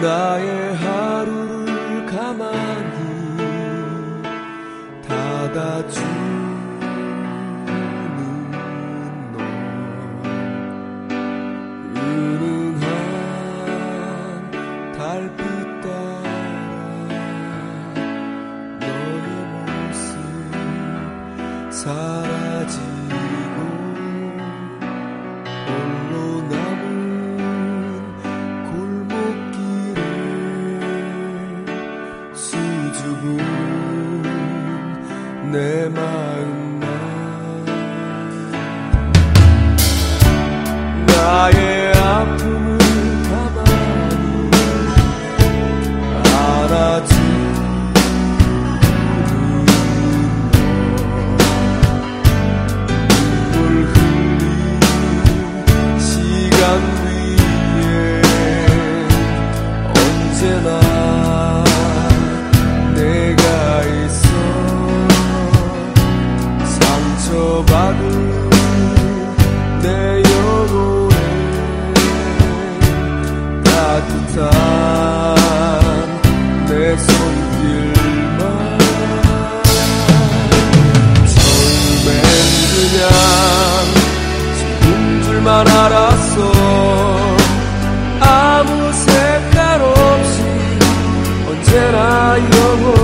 나의 하루를 가만히 닫아주 상처받은 내 영혼에 따뜻한 내 손길만 처음엔 그냥 지금 줄만 알았어. 아무 색깔 없이 언제나 영혼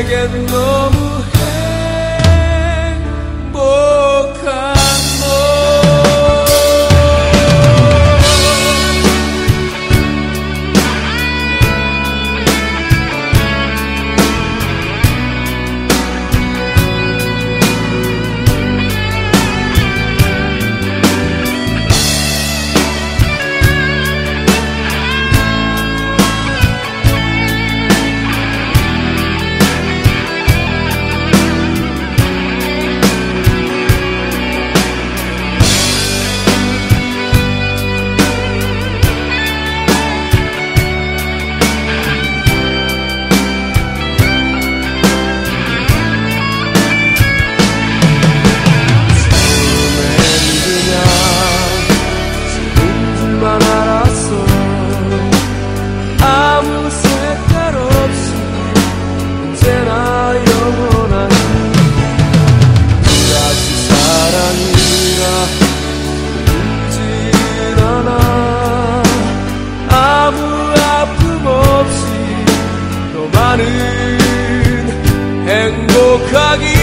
I get no 나는 행복하기